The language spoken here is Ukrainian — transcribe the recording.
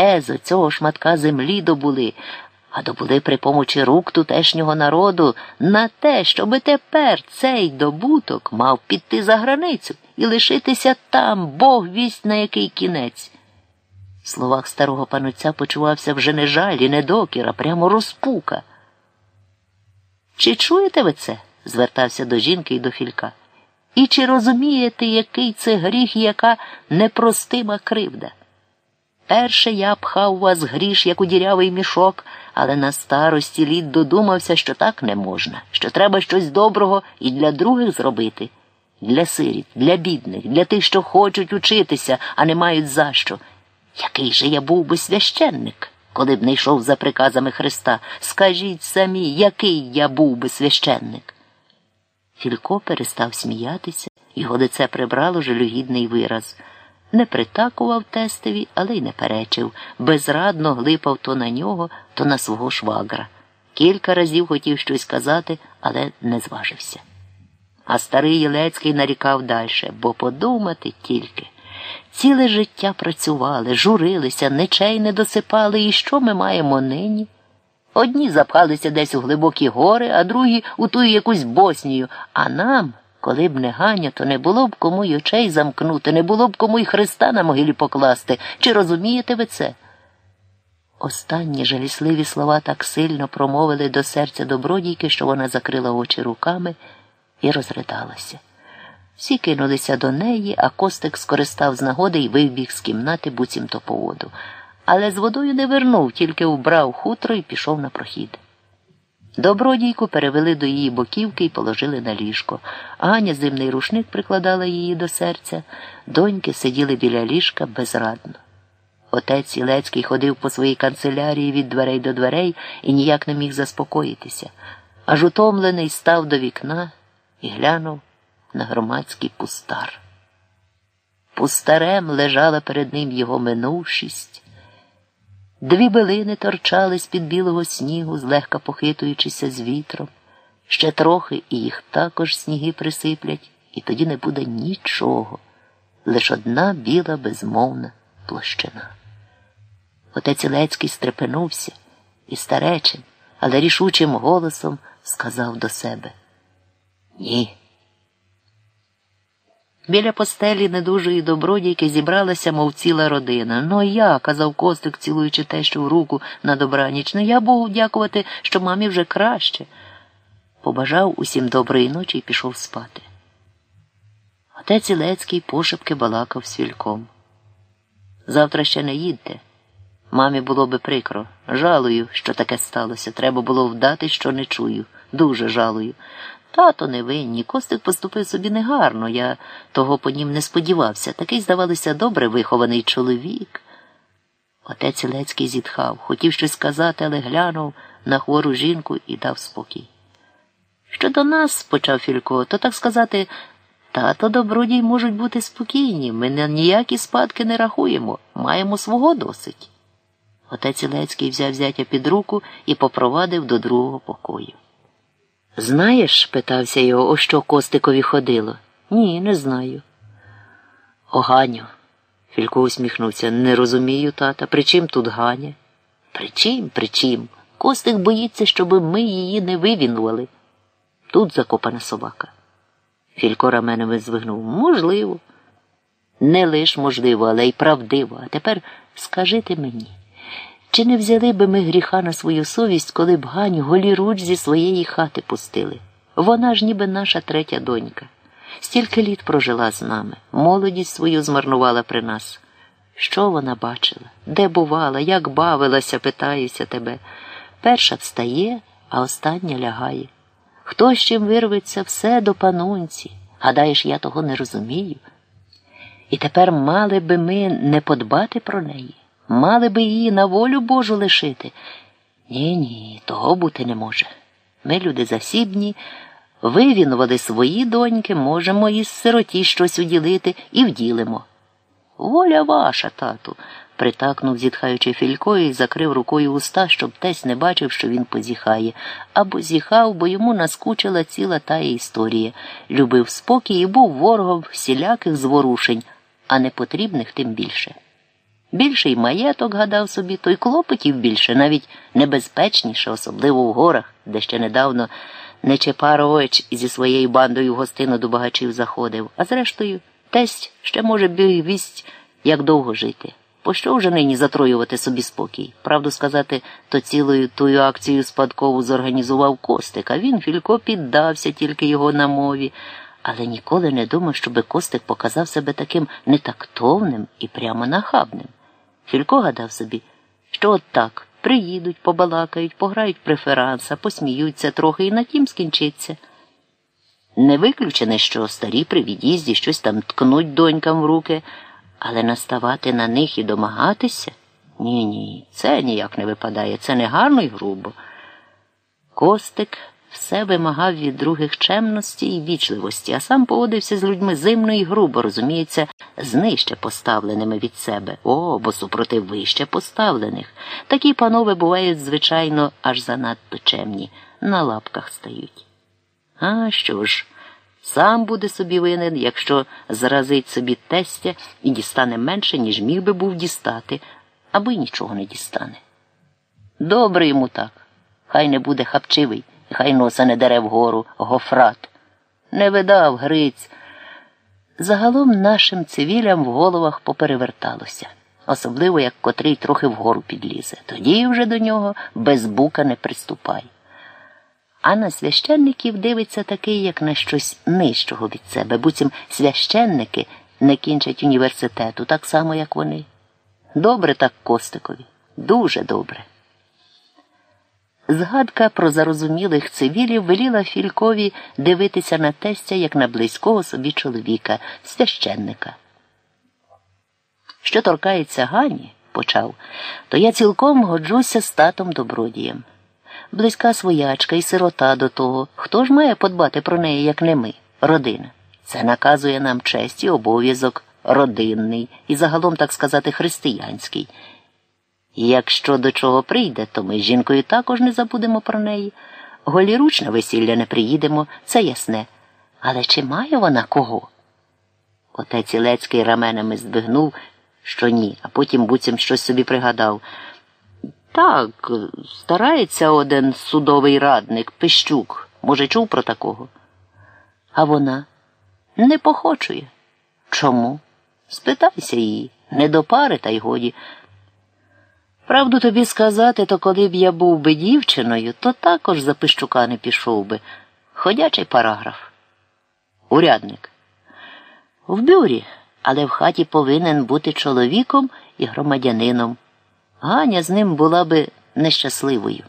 те з цього шматка землі добули, а добули при помочі рук тутешнього народу на те, щоби тепер цей добуток мав піти за границю і лишитися там, Бог вість на який кінець. В словах старого пануця почувався вже не жаль і не докір, а прямо розпука. Чи чуєте ви це? звертався до жінки і до філька. І чи розумієте, який це гріх і яка непростима кривда? Перше я пхав вас гріш, як у дірявий мішок, але на старості літ додумався, що так не можна, що треба щось доброго і для других зробити, для сиріт, для бідних, для тих, що хочуть учитися, а не мають за що. Який же я був би священник, коли б не йшов за приказами Христа? Скажіть самі, який я був би священник? Філько перестав сміятися, його лице прибрало жалюгідний вираз. Не притакував тестові, але й не перечив, безрадно глипав то на нього, то на свого швагра. Кілька разів хотів щось казати, але не зважився. А старий Єлецький нарікав далі, бо подумати тільки. Ціле життя працювали, журилися, нечей не досипали, і що ми маємо нині? Одні запхалися десь у глибокі гори, а другі у ту якусь Боснію, а нам. Коли б не Ганя, то не було б кому й очей замкнути, не було б кому й Христа на могилі покласти. Чи розумієте ви це? Останні жалісливі слова так сильно промовили до серця добродійки, що вона закрила очі руками і розридалася. Всі кинулися до неї, а Костик скористав з нагоди і вибіг з кімнати буцімто по воду. Але з водою не вернув, тільки вбрав хутро і пішов на прохід. Добродійку перевели до її боківки і положили на ліжко. Аня зимний рушник прикладала її до серця, доньки сиділи біля ліжка безрадно. Отець Ілецький ходив по своїй канцелярії від дверей до дверей і ніяк не міг заспокоїтися, аж утомлений став до вікна і глянув на громадський пустар. Пустарем лежала перед ним його минувшість. Дві билини торчали з під білого снігу, злегка похитуючися з вітром. Ще трохи і їх також сніги присиплять, і тоді не буде нічого, лиш одна біла безмовна площина. Отець Ілецький стрепенувся і старечим, але рішучим голосом сказав до себе Ні. Біля постелі недужої добродійки зібралася, мов ціла родина. Ну я, казав Костик, цілуючи те, що в руку на добраніч. Ну я Богу дякувати, що мамі вже краще. Побажав усім доброї ночі і пішов спати. Отець Ілецький пошепки балакав з фільком. Завтра ще не їдьте. Мамі було би прикро. Жалую, що таке сталося. Треба було вдати, що не чую. Дуже жалую. Тато не винні. Костик поступив собі негарно. Я того по нім не сподівався. Такий, здавалося, добре вихований чоловік. Отець Ілецький зітхав, хотів щось сказати, але глянув на хвору жінку і дав спокій. Щодо нас, почав Філько, то так сказати, тато добродій можуть бути спокійні. Ми на ніякі спадки не рахуємо, маємо свого досить. Отець Ілецький взяв зятя під руку і попровадив до другого покою. Знаєш, питався його, о що Костикові ходило? Ні, не знаю. О, Ганю. Філько усміхнувся. Не розумію, тата. При чим тут Ганя? При чим, при чим? Костик боїться, щоб ми її не вивінували. Тут закопана собака. Філько раменами звигнув. Можливо. Не лиш можливо, але й правдиво. А тепер скажите мені. Чи не взяли би ми гріха на свою совість, коли б Ганю голіруч зі своєї хати пустили? Вона ж ніби наша третя донька. Стільки літ прожила з нами, молодість свою змарнувала при нас. Що вона бачила? Де бувала, як бавилася, питаюся тебе. Перша встає, а остання лягає. Хто з чим вирветься, все до панунці. Гадаєш, я того не розумію. І тепер мали би ми не подбати про неї. Мали би її на волю Божу лишити. Ні, ні, того бути не може. Ми, люди засібні, вивінували свої доньки, можемо із сироті щось уділити і вділимо. Воля ваша, тату, притакнув, зітхаючи Філько і закрив рукою уста, щоб тесь не бачив, що він позіхає, або зіхав, бо йому наскучила ціла тая історія. Любив спокій і був ворогом всіляких зворушень, а непотрібних тим більше. Більший маєток гадав собі, то й клопотів більше, навіть небезпечніше, особливо в горах, де ще недавно Нечепарович зі своєю бандою в гостину до багачів заходив, а зрештою, тесть ще може біг вість, як довго жити. Пощо вже нині затроювати собі спокій? Правду сказати, то цілою тую акцію спадкову зорганізував Костик, а він Філько піддався тільки його намові, але ніколи не думав, щоби Костик показав себе таким нетактовним і прямо нахабним. Філько гадав собі, що от так приїдуть, побалакають, пограють преферанса, посміються трохи і на тім скінчиться. Не виключене, що старі при від'їзді щось там ткнуть донькам в руки, але наставати на них і домагатися? Ні, ні, це ніяк не випадає, це не гарно й грубо. Костик все вимагав від других чемності і вічливості, а сам поводився з людьми зимно і грубо, розуміється, з нижче поставленими від себе, о, бо супроти вище поставлених. Такі панове бувають, звичайно, аж занадто чемні, на лапках стають. А що ж? Сам буде собі винен, якщо заразить собі тестя і дістане менше, ніж міг би був дістати, або й нічого не дістане. Добре йому так, хай не буде хапчивий, хай носа не дере вгору, гофрат. Не видав Гриць. Загалом нашим цивілям в головах попереверталося, особливо як котрий трохи вгору підлізе. Тоді вже до нього без бука не приступай. А на священників дивиться такий, як на щось нижчого від себе, буцім священники не кінчать університету, так само, як вони. Добре так Костикові, дуже добре. Згадка про зарозумілих цивілів веліла Фількові дивитися на тестя як на близького собі чоловіка, священника. Що торкається Гані, почав, то я цілком годжуся з татом добродієм. Близька своячка і сирота до того. Хто ж має подбати про неї, як не ми, родина? Це наказує нам честь і обов'язок родинний і загалом, так сказати, християнський. І якщо до чого прийде, то ми з жінкою також не забудемо про неї. Голіруч на весілля не приїдемо, це ясне. Але чи має вона кого? Отець Ілецький раменами здвигнув, що ні, а потім буцім щось собі пригадав. Так, старається один судовий радник, Пищук. Може, чув про такого? А вона не похочує. Чому? Спитайся її, не до пари, та й годі. Правду тобі сказати, то коли б я був би дівчиною, то також за Пищука не пішов би. Ходячий параграф. Урядник. В бюрі, але в хаті повинен бути чоловіком і громадянином. Ганя з ним була би нещасливою.